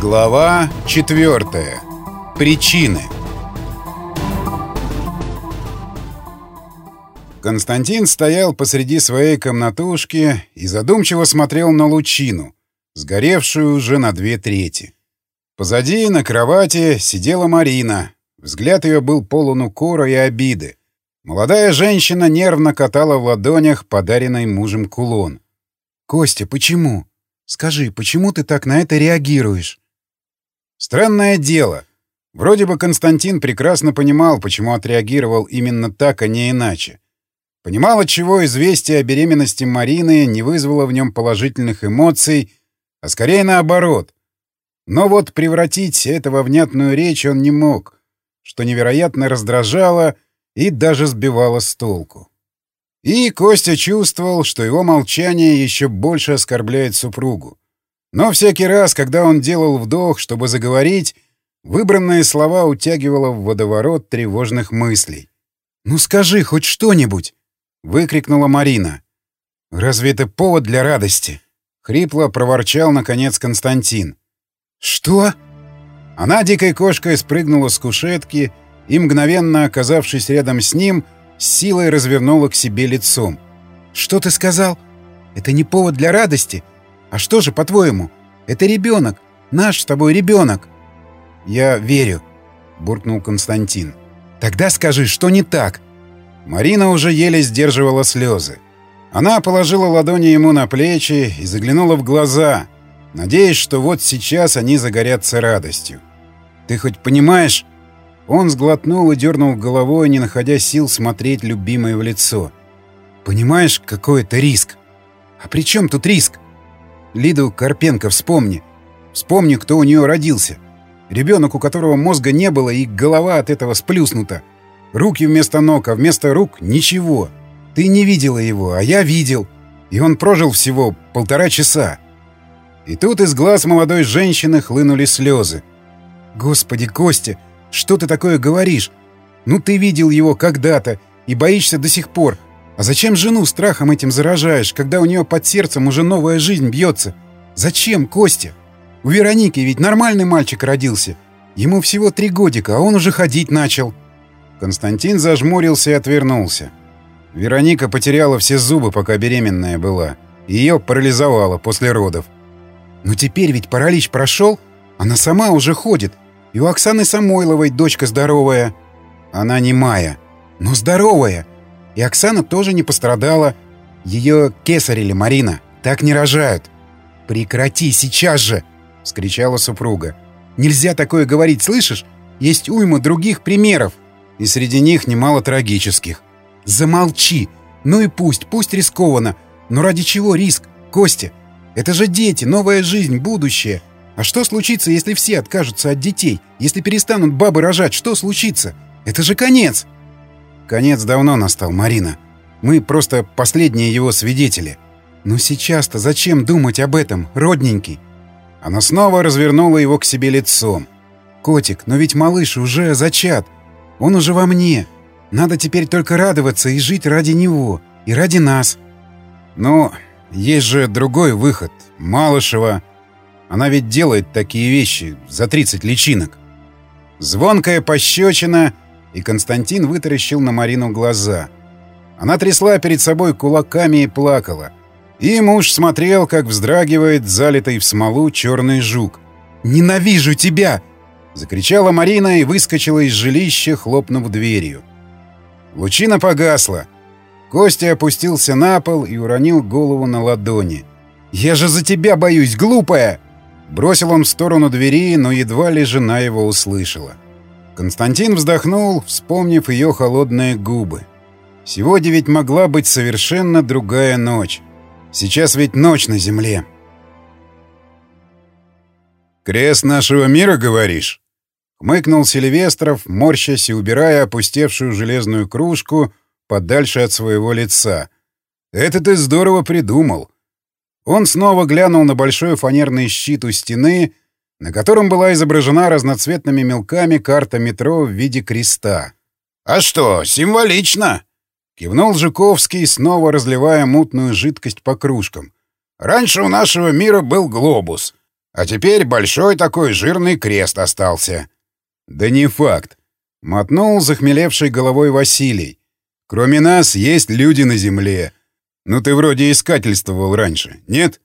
Глава 4. Причины. Константин стоял посреди своей комнатушки и задумчиво смотрел на лучину, сгоревшую уже на две трети. Позади, на кровати, сидела Марина. Взгляд ее был полон укора и обиды. Молодая женщина нервно катала в ладонях подаренный мужем кулон. «Костя, почему? Скажи, почему ты так на это реагируешь?» Странное дело. Вроде бы Константин прекрасно понимал, почему отреагировал именно так, а не иначе. Понимал, отчего известие о беременности Марины не вызвало в нем положительных эмоций, а скорее наоборот. Но вот превратить это во внятную речь он не мог, что невероятно раздражало и даже сбивало с толку. И Костя чувствовал, что его молчание еще больше оскорбляет супругу. Но всякий раз, когда он делал вдох, чтобы заговорить, выбранные слова утягивало в водоворот тревожных мыслей. «Ну скажи хоть что-нибудь!» — выкрикнула Марина. «Разве это повод для радости?» — хрипло проворчал, наконец, Константин. «Что?» Она дикой кошкой спрыгнула с кушетки и, мгновенно оказавшись рядом с ним, с силой развернула к себе лицом. «Что ты сказал? Это не повод для радости?» А что же, по-твоему? Это ребенок. Наш с тобой ребенок. Я верю, буркнул Константин. Тогда скажи, что не так? Марина уже еле сдерживала слезы. Она положила ладони ему на плечи и заглянула в глаза, надеясь, что вот сейчас они загорятся радостью. «Ты хоть понимаешь?» Он сглотнул и дернул головой, не находя сил смотреть любимое в лицо. «Понимаешь, какой это риск?» «А при чем тут риск?» Лиду Карпенко вспомни. Вспомни, кто у нее родился. Ребенок, у которого мозга не было, и голова от этого сплюснута. Руки вместо ног, а вместо рук — ничего. Ты не видела его, а я видел. И он прожил всего полтора часа. И тут из глаз молодой женщины хлынули слезы. «Господи, Костя, что ты такое говоришь? Ну ты видел его когда-то и боишься до сих пор. А зачем жену страхом этим заражаешь, когда у нее под сердцем уже новая жизнь бьется? Зачем, Костя? У Вероники ведь нормальный мальчик родился. Ему всего три годика, а он уже ходить начал. Константин зажмурился и отвернулся. Вероника потеряла все зубы, пока беременная была. Ее парализовало после родов. Но теперь ведь паралич прошел, она сама уже ходит. И у Оксаны Самойловой дочка здоровая. Она не Майя, но здоровая. И Оксана тоже не пострадала. Ее кесарили, Марина. Так не рожают. «Прекрати сейчас же!» — вскричала супруга. «Нельзя такое говорить, слышишь? Есть уйма других примеров. И среди них немало трагических. Замолчи! Ну и пусть, пусть рискованно. Но ради чего риск, Костя? Это же дети, новая жизнь, будущее. А что случится, если все откажутся от детей? Если перестанут бабы рожать, что случится? Это же конец!» Конец давно настал, Марина. Мы просто последние его свидетели. Но сейчас-то зачем думать об этом, родненький? Она снова развернула его к себе лицом. «Котик, но ведь малыш уже зачат. Он уже во мне. Надо теперь только радоваться и жить ради него. И ради нас». «Ну, есть же другой выход. Малышева. Она ведь делает такие вещи за 30 личинок». Звонкая пощечина и Константин вытаращил на Марину глаза. Она трясла перед собой кулаками и плакала. И муж смотрел, как вздрагивает залитый в смолу черный жук. «Ненавижу тебя!» — закричала Марина и выскочила из жилища, хлопнув дверью. Лучина погасла. Костя опустился на пол и уронил голову на ладони. «Я же за тебя боюсь, глупая!» Бросил он в сторону двери, но едва ли жена его услышала. Константин вздохнул, вспомнив ее холодные губы. Сегодня ведь могла быть совершенно другая ночь. Сейчас ведь ночь на земле. «Крест нашего мира, говоришь?» Хмыкнул Сильвестров, морщась и убирая опустевшую железную кружку подальше от своего лица. «Это ты здорово придумал». Он снова глянул на большой фанерный щит у стены — на котором была изображена разноцветными мелками карта метро в виде креста. «А что, символично!» — кивнул Жуковский, снова разливая мутную жидкость по кружкам. «Раньше у нашего мира был глобус, А теперь большой такой жирный крест остался. Да не факт. Мотнул захмелевшей головой Василий. Кроме нас есть люди на земле. Ну ты вроде искательствовал раньше, нет?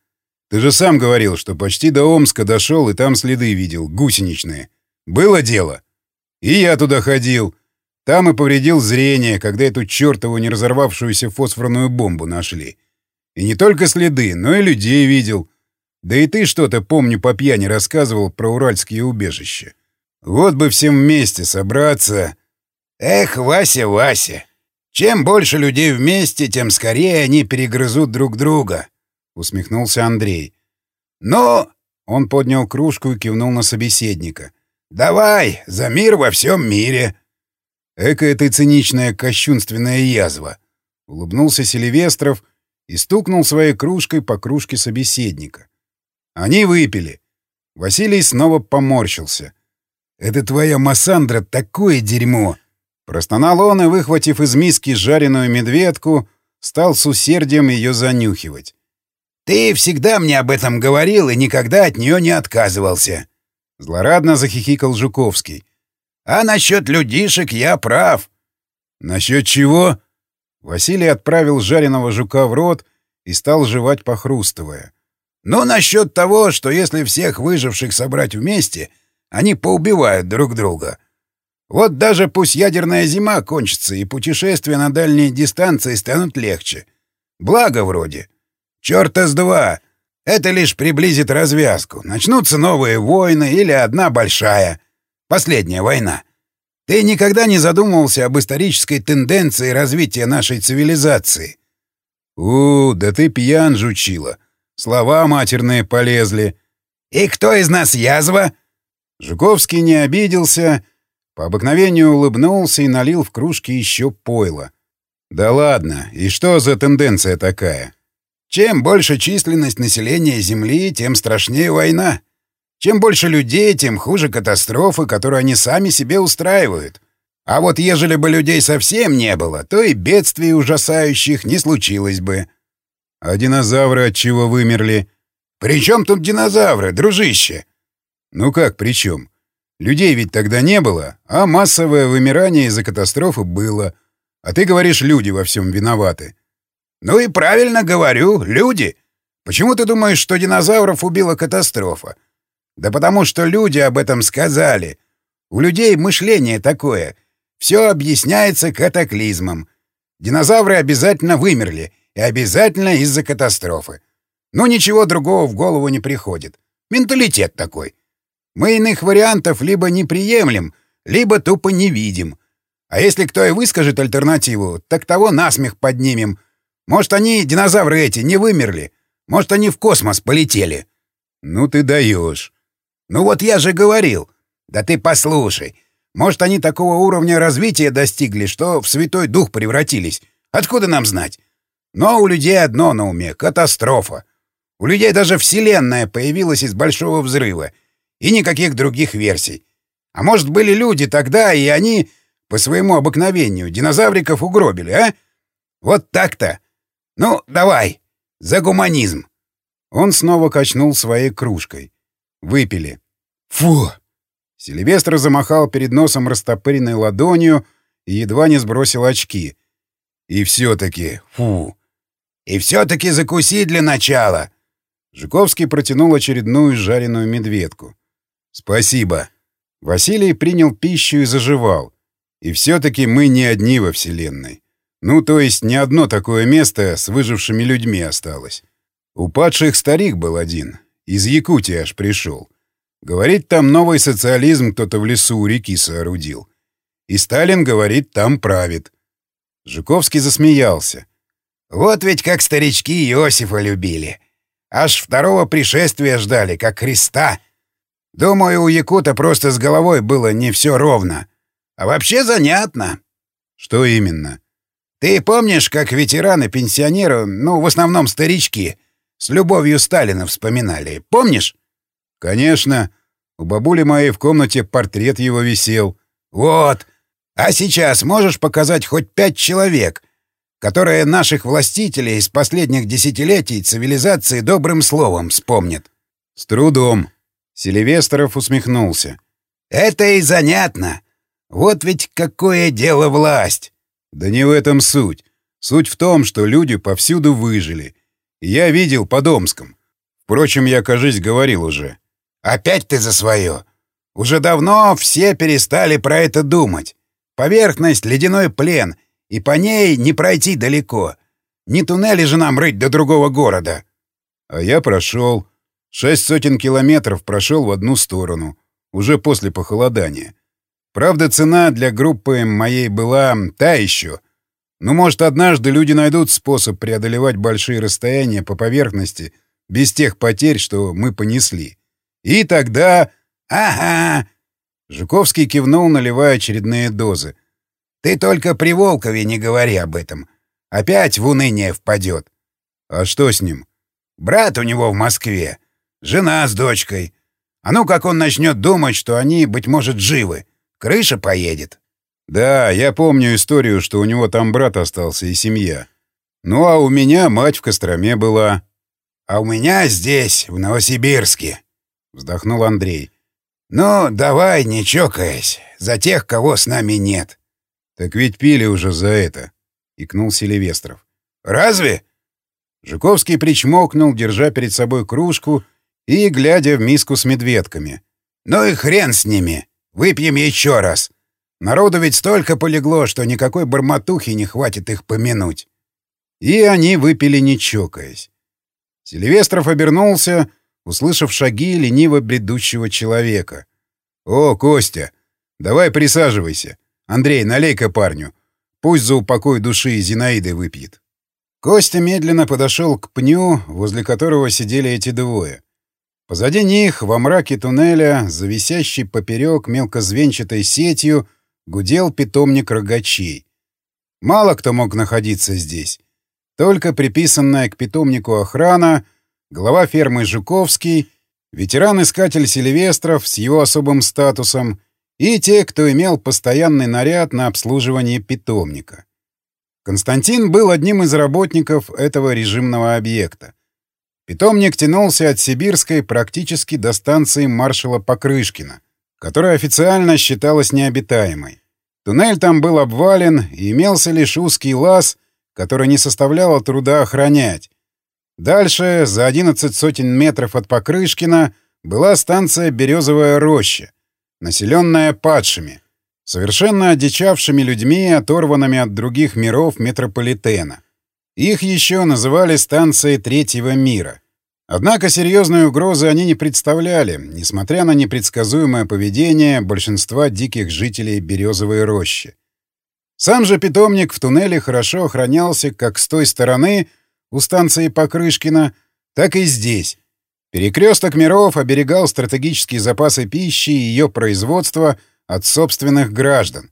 Ты же сам говорил, что почти до Омска дошел и там следы видел, гусеничные. Было дело? И я туда ходил. Там и повредил зрение, когда эту чертову не разорвавшуюся фосфорную бомбу нашли. И не только следы, но и людей видел. Да и ты что-то, помню, по пьяни рассказывал про уральские убежища. Вот бы всем вместе собраться. Эх, Вася, Вася, чем больше людей вместе, тем скорее они перегрызут друг друга, — усмехнулся Андрей. Но... Он поднял кружку и кивнул на собеседника. «Давай, за мир во всем мире!» «Эка ты циничная кощунственная язва!» — улыбнулся Селивестров и стукнул своей кружкой по кружке собеседника. Они выпили. Василий снова поморщился. «Это твоя Массандра такое дерьмо!» Простонал он и, выхватив из миски жареную медведку, стал с усердием ее занюхивать. «Ты всегда мне об этом говорил и никогда от нее не отказывался!» Злорадно захихикал Жуковский. «А насчет людишек я прав!» «Насчет чего?» Василий отправил жареного жука в рот и стал жевать, похрустывая. «Ну, насчет того, что если всех выживших собрать вместе, они поубивают друг друга. Вот даже пусть ядерная зима кончится, и путешествия на дальние дистанции станут легче. Благо вроде. Чёрта с два! Это лишь приблизит развязку. Начнутся новые войны или одна большая. Последняя война. Ты никогда не задумывался об исторической тенденции развития нашей цивилизации? У, да ты пьян, жучила. Слова матерные полезли. И кто из нас язва? Жуковский не обиделся, по обыкновению улыбнулся и налил в кружки еще пойло. Да ладно, и что за тенденция такая? Чем больше численность населения Земли, тем страшнее война. Чем больше людей, тем хуже катастрофы, которые они сами себе устраивают. А вот ежели бы людей совсем не было, то и бедствий ужасающих не случилось бы. А динозавры от чего вымерли? При чем тут динозавры, дружище? Ну как при чем? Людей ведь тогда не было, а массовое вымирание из-за катастрофы было. А ты говоришь, люди во всем виноваты. Ну и правильно говорю, люди. Почему ты думаешь, что динозавров убила катастрофа? Да потому что люди об этом сказали. У людей мышление такое. Все объясняется катаклизмом. Динозавры обязательно вымерли, и обязательно из-за катастрофы. Но ничего другого в голову не приходит. Менталитет такой. Мы иных вариантов либо не приемлем, либо тупо не видим. А если кто и выскажет альтернативу, так того насмех поднимем — может, они, динозавры эти, не вымерли? Может, они в космос полетели? Ну ты даешь. Ну вот я же говорил. Да ты послушай. Может, они такого уровня развития достигли, что в Святой Дух превратились. Откуда нам знать? Но у людей одно на уме — катастрофа. У людей даже Вселенная появилась из Большого Взрыва. И никаких других версий. А может, были люди тогда, и они, по своему обыкновению, динозавриков угробили, а? Вот так-то. «Ну, давай! За гуманизм!» Он снова качнул своей кружкой. Выпили. «Фу!» Сильвестр замахал перед носом растопыренной ладонью и едва не сбросил очки. «И все-таки, фу!» «И все-таки закуси для начала!» Жуковский протянул очередную жареную медведку. «Спасибо!» Василий принял пищу и заживал. И все-таки мы не одни во Вселенной. Ну, то есть не одно такое место с выжившими людьми осталось. У падших старик был один. Из Якутии аж пришел. Говорит, там новый социализм кто-то в лесу у реки соорудил. И Сталин, говорит, там правит. Жуковский засмеялся. Вот ведь как старички Иосифа любили. Аж второго пришествия ждали, как Христа. Думаю, у Якута просто с головой было не все ровно. А вообще занятно. Что именно? Ты помнишь, как ветераны-пенсионеры, ну, в основном старички, с любовью Сталина вспоминали? Помнишь? Конечно. У бабули моей в комнате портрет его висел. Вот. А сейчас можешь показать хоть пять человек, которые наших властителей из последних десятилетий цивилизации добрым словом вспомнят? С трудом. Селивестров усмехнулся. «Это и занятно. Вот ведь какое дело власть!» «Да не в этом суть. Суть в том, что люди повсюду выжили. Я видел по Домском. Впрочем, я, кажись, говорил уже. Опять ты за свое. Уже давно все перестали про это думать. Поверхность — ледяной плен, и по ней не пройти далеко. Не туннели же нам рыть до другого города. А я прошел. Шесть сотен километров прошел в одну сторону. Уже после похолодания. Правда, цена для группы моей была та еще — ну, может, однажды люди найдут способ преодолевать большие расстояния по поверхности без тех потерь, что мы понесли. И тогда... Ага! Жуковский кивнул, наливая очередные дозы. Ты только при Волкове не говори об этом. Опять в уныние впадет. А что с ним? Брат у него в Москве. Жена с дочкой. А ну, как он начнет думать, что они, быть может, живы. Крыша поедет. Да, я помню историю, что у него там брат остался и семья. Ну а у меня мать в Костроме была. А у меня здесь, в Новосибирске. Вздохнул Андрей. Ну, давай, не чокаясь, за тех, кого с нами нет. Так ведь пили уже за это. Икнул Селивестров. Разве? Жуковский причмокнул, держа перед собой кружку и глядя в миску с медведками. «Ну и хрен с ними! Выпьем еще раз! Народу ведь столько полегло, что никакой бормотухи не хватит их помянуть. И они выпили не чокаясь. Сильвестров обернулся, услышав шаги лениво бредущего человека. «О, Костя! Давай присаживайся. Андрей, налей-ка парню. Пусть за упокой души Зинаиды выпьет». Костя медленно подошел к пню, возле которого сидели эти двое. Позади них, во мраке туннеля, зависящий поперек мелкозвенчатой сетью, гудел питомник рогачей. Мало кто мог находиться здесь. Только приписанная к питомнику охрана, глава фермы Жуковский, ветеран-искатель Сильвестров с его особым статусом и те, кто имел постоянный наряд на обслуживание питомника. Константин был одним из работников этого режимного объекта. Питомник тянулся от Сибирской практически до станции маршала Покрышкина — которая официально считалась необитаемой. Туннель там был обвален, и имелся лишь узкий лаз, который не составляло труда охранять. Дальше, за 11 сотен метров от Покрышкина, была станция «Березовая роща», населенная падшими, совершенно одичавшими людьми, оторванными от других миров метрополитена. Их еще называли станцией третьего мира. Однако серьезной угрозы они не представляли, несмотря на непредсказуемое поведение большинства диких жителей Березовой рощи. Сам же питомник в туннеле хорошо охранялся как с той стороны, у станции Покрышкина, так и здесь. Перекресток миров оберегал стратегические запасы пищи и ее производства от собственных граждан.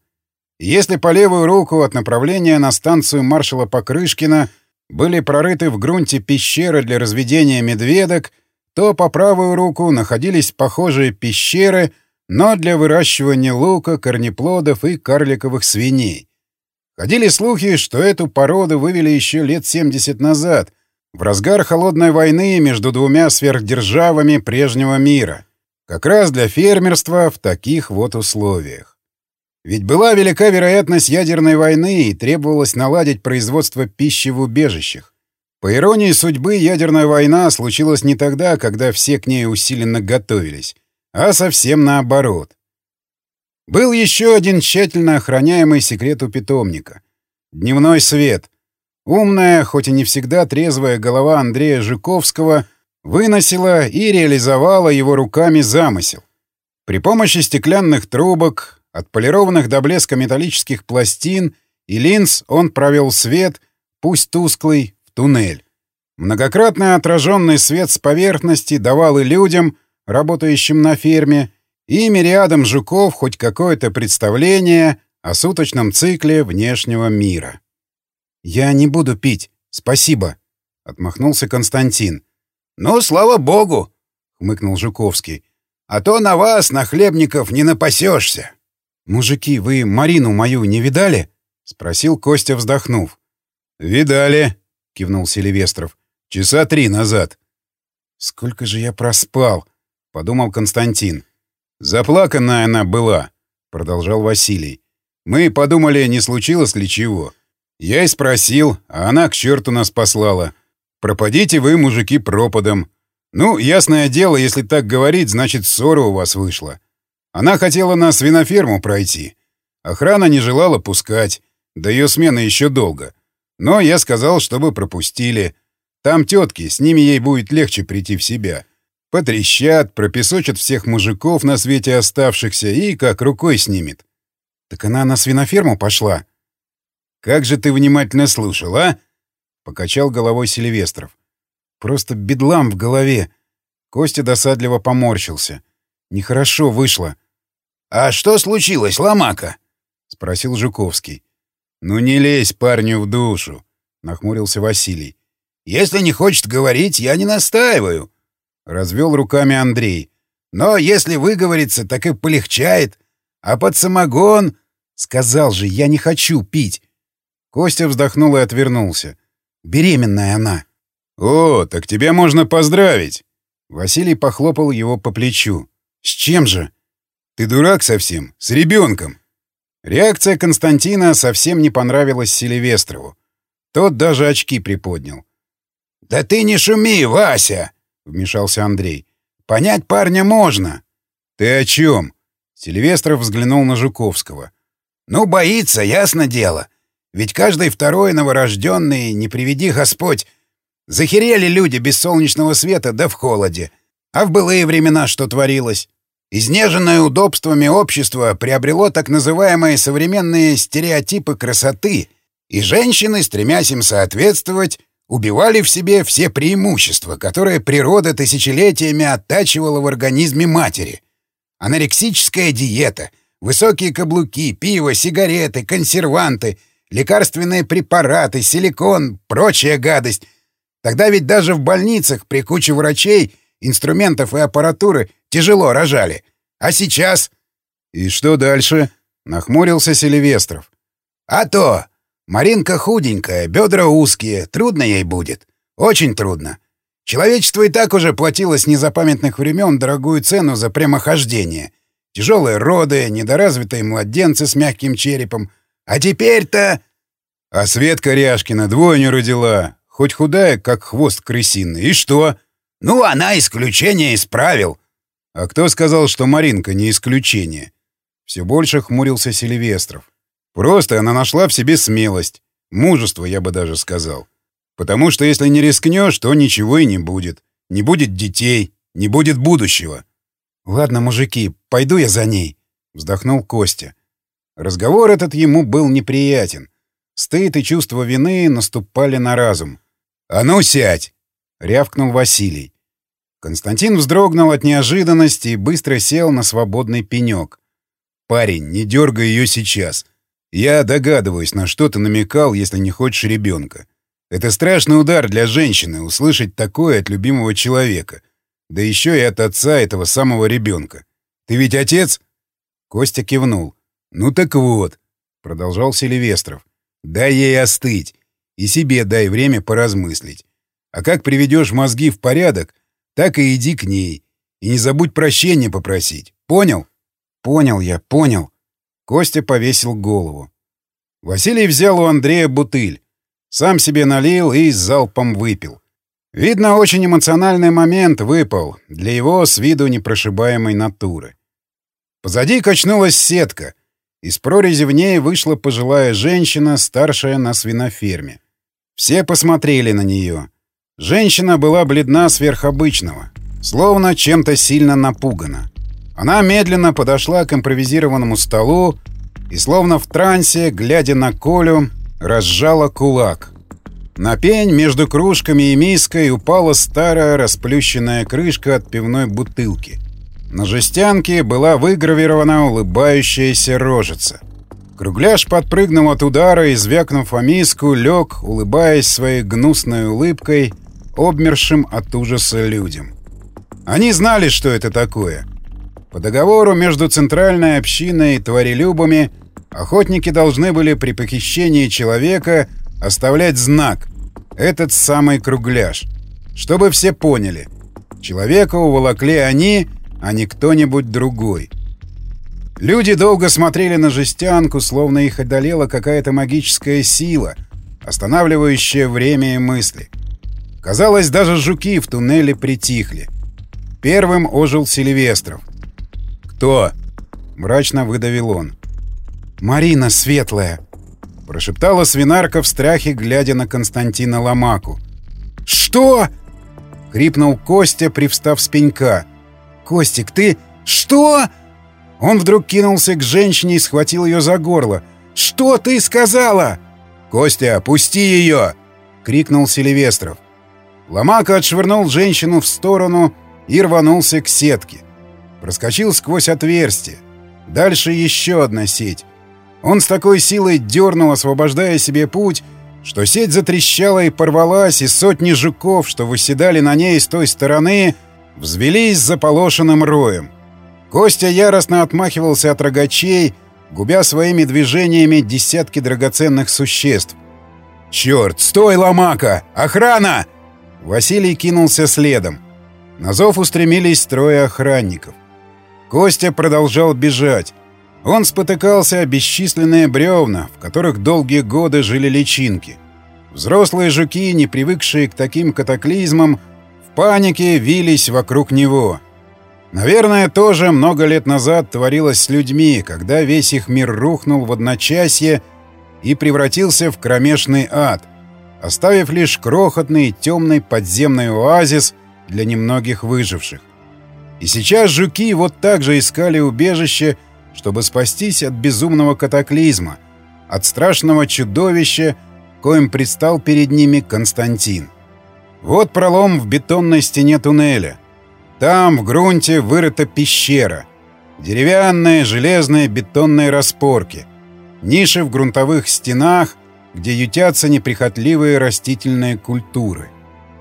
Если по левую руку от направления на станцию маршала Покрышкина — были прорыты в грунте пещеры для разведения медведок, то по правую руку находились похожие пещеры, но для выращивания лука, корнеплодов и карликовых свиней. Ходили слухи, что эту породу вывели еще лет 70 назад, в разгар холодной войны между двумя сверхдержавами прежнего мира, как раз для фермерства в таких вот условиях. Ведь была велика вероятность ядерной войны и требовалось наладить производство пищи в убежищах. По иронии судьбы, ядерная война случилась не тогда, когда все к ней усиленно готовились, а совсем наоборот. Был еще один тщательно охраняемый секрет у питомника. Дневной свет. Умная, хоть и не всегда трезвая голова Андрея Жуковского выносила и реализовала его руками замысел. При помощи стеклянных трубок, Отполированных до блеска металлических пластин и линз он провел свет, пусть тусклый, в туннель. Многократно отраженный свет с поверхности давал и людям, работающим на ферме, и мириадам жуков хоть какое-то представление о суточном цикле внешнего мира. «Я не буду пить, спасибо», — отмахнулся Константин. «Ну, слава богу!» — хмыкнул Жуковский. «А то на вас, на хлебников, не напасешься». «Мужики, вы Марину мою не видали?» — спросил Костя, вздохнув. «Видали», — кивнул Селивестров. «Часа три назад». «Сколько же я проспал?» — подумал Константин. «Заплаканная она была», — продолжал Василий. «Мы подумали, не случилось ли чего. Я и спросил, а она к черту нас послала. Пропадите вы, мужики, пропадом. Ну, ясное дело, если так говорить, значит, ссора у вас вышла. Она хотела на свиноферму пройти. Охрана не желала пускать. До ее смены еще долго. Но я сказал, чтобы пропустили. Там тетки, с ними ей будет легче прийти в себя. Потрещат, пропесочат всех мужиков на свете оставшихся и как рукой снимет. Так она на свиноферму пошла. Как же ты внимательно слушал, а? Покачал головой Сильвестров. Просто бедлам в голове. Костя досадливо поморщился. Нехорошо вышло. «А что случилось, Ломака?» — спросил Жуковский. «Ну не лезь парню в душу», — нахмурился Василий. «Если не хочет говорить, я не настаиваю», — развел руками Андрей. «Но если выговорится, так и полегчает. А под самогон...» «Сказал же, я не хочу пить». Костя вздохнул и отвернулся. «Беременная она». «О, так тебя можно поздравить!» Василий похлопал его по плечу. «С чем же?» «Ты дурак совсем? С ребенком!» Реакция Константина совсем не понравилась Селивестрову. Тот даже очки приподнял. «Да ты не шуми, Вася!» — вмешался Андрей. «Понять парня можно». «Ты о чем?» Сильвестров взглянул на Жуковского. «Ну, боится, ясно дело. Ведь каждый второй новорожденный, не приведи Господь, захерели люди без солнечного света да в холоде. А в былые времена что творилось? Изнеженное удобствами общество приобрело так называемые современные стереотипы красоты, и женщины, стремясь им соответствовать, убивали в себе все преимущества, которые природа тысячелетиями оттачивала в организме матери. Анорексическая диета, высокие каблуки, пиво, сигареты, консерванты, лекарственные препараты, силикон, прочая гадость. Тогда ведь даже в больницах при куче врачей, инструментов и аппаратуры тяжело рожали. А сейчас... — И что дальше? — нахмурился Селивестров. — А то! Маринка худенькая, бедра узкие, трудно ей будет. Очень трудно. Человечество и так уже платило с незапамятных времен дорогую цену за прямохождение. Тяжелые роды, недоразвитые младенцы с мягким черепом. А теперь-то... А Светка Ряшкина двойню родила. Хоть худая, как хвост крысиный. И что? Ну, она исключение исправил. А кто сказал, что Маринка не исключение? Все больше хмурился Сильвестров. Просто она нашла в себе смелость. Мужество, я бы даже сказал. Потому что если не рискнешь, то ничего и не будет. Не будет детей, не будет будущего. «Ладно, мужики, пойду я за ней», — вздохнул Костя. Разговор этот ему был неприятен. Стыд и чувство вины наступали на разум. «А ну, сядь!» — рявкнул Василий. Константин вздрогнул от неожиданности и быстро сел на свободный пенек. «Парень, не дергай ее сейчас. Я догадываюсь, на что ты намекал, если не хочешь ребенка. Это страшный удар для женщины — услышать такое от любимого человека. Да еще и от отца этого самого ребенка. Ты ведь отец?» Костя кивнул. «Ну так вот», — продолжал Селивестров. «Дай ей остыть. И себе дай время поразмыслить. А как приведешь мозги в порядок, так и иди к ней. И не забудь прощения попросить. Понял?» «Понял я, понял», Костя повесил голову. Василий взял у Андрея бутыль. Сам себе налил и залпом выпил. Видно, очень эмоциональный момент выпал для его с виду непрошибаемой натуры. Позади качнулась сетка. Из прорези в ней вышла пожилая женщина, старшая на свиноферме. Все посмотрели на нее. Женщина была бледна сверхобычного, словно чем-то сильно напугана. Она медленно подошла к импровизированному столу и, словно в трансе, глядя на Колю, разжала кулак. На пень между кружками и миской упала старая расплющенная крышка от пивной бутылки. На жестянке была выгравирована улыбающаяся рожица. Кругляш подпрыгнул от удара и, звякнув о миску, лег, улыбаясь своей гнусной улыбкой, обмершим от ужаса людям. Они знали, что это такое — по договору между центральной общиной и тварелюбами охотники должны были при похищении человека оставлять знак, этот самый кругляш, чтобы все поняли. Человека уволокли они, а не кто-нибудь другой. Люди долго смотрели на жестянку, словно их одолела какая-то магическая сила, останавливающая время и мысли. Казалось, даже жуки в туннеле притихли. Первым ожил Сильвестров. «Кто?» — мрачно выдавил он. «Марина Светлая!» — прошептала свинарка в страхе, глядя на Константина Ломаку. «Что?» — хрипнул Костя, привстав с пенька. «Костик, ты... Что?» Он вдруг кинулся к женщине и схватил ее за горло. «Что ты сказала?» «Костя, пусти ее!» — крикнул Селивестров. Ломака отшвырнул женщину в сторону и рванулся к сетке. Проскочил сквозь отверстие. Дальше еще одна сеть. Он с такой силой дернул, освобождая себе путь, что сеть затрещала и порвалась, и сотни жуков, что выседали на ней с той стороны, взвелись заполошенным роем. Костя яростно отмахивался от рогачей, губя своими движениями десятки драгоценных существ. «Черт! Стой, ломака! Охрана!» Василий кинулся следом. На зов устремились трое охранников. Костя продолжал бежать. Он спотыкался о бесчисленные бревна, в которых долгие годы жили личинки. Взрослые жуки, не привыкшие к таким катаклизмам, в панике вились вокруг него — Наверное, тоже много лет назад творилось с людьми, когда весь их мир рухнул в одночасье и превратился в кромешный ад, оставив лишь крохотный темный подземный оазис для немногих выживших. И сейчас жуки вот так же искали убежище, чтобы спастись от безумного катаклизма, от страшного чудовища, коим предстал перед ними Константин. Вот пролом в бетонной стене туннеля. Там, в грунте, вырыта пещера. Деревянные, железные, бетонные распорки. Ниши в грунтовых стенах, где ютятся неприхотливые растительные культуры.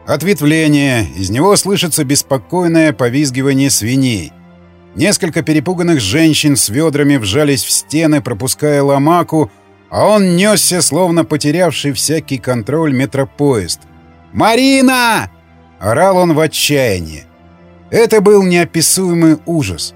Ответвление, из него слышится беспокойное повизгивание свиней. Несколько перепуганных женщин с ведрами вжались в стены, пропуская ломаку, а он несся, словно потерявший всякий контроль метропоезд. «Марина!» — орал он в отчаянии. Это был неописуемый ужас.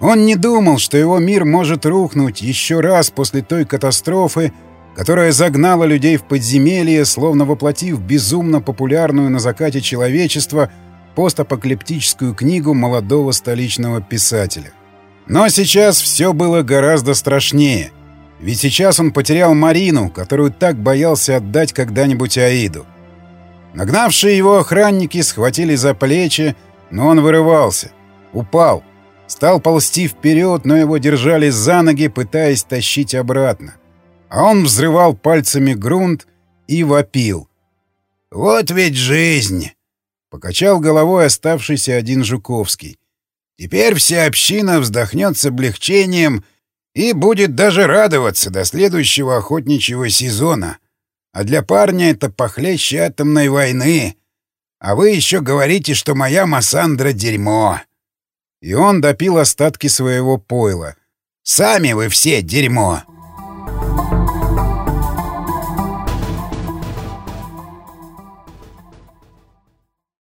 Он не думал, что его мир может рухнуть еще раз после той катастрофы, которая загнала людей в подземелье, словно воплотив безумно популярную на закате человечества постапокалиптическую книгу молодого столичного писателя. Но сейчас все было гораздо страшнее. Ведь сейчас он потерял Марину, которую так боялся отдать когда-нибудь Аиду. Нагнавшие его охранники схватили за плечи, но он вырывался. Упал. Стал ползти вперед, но его держали за ноги, пытаясь тащить обратно. А он взрывал пальцами грунт и вопил. «Вот ведь жизнь!» — покачал головой оставшийся один Жуковский. «Теперь вся община вздохнет с облегчением и будет даже радоваться до следующего охотничьего сезона. А для парня это похлеще атомной войны. А вы еще говорите, что моя Массандра — дерьмо. И он допил остатки своего пойла. Сами вы все дерьмо.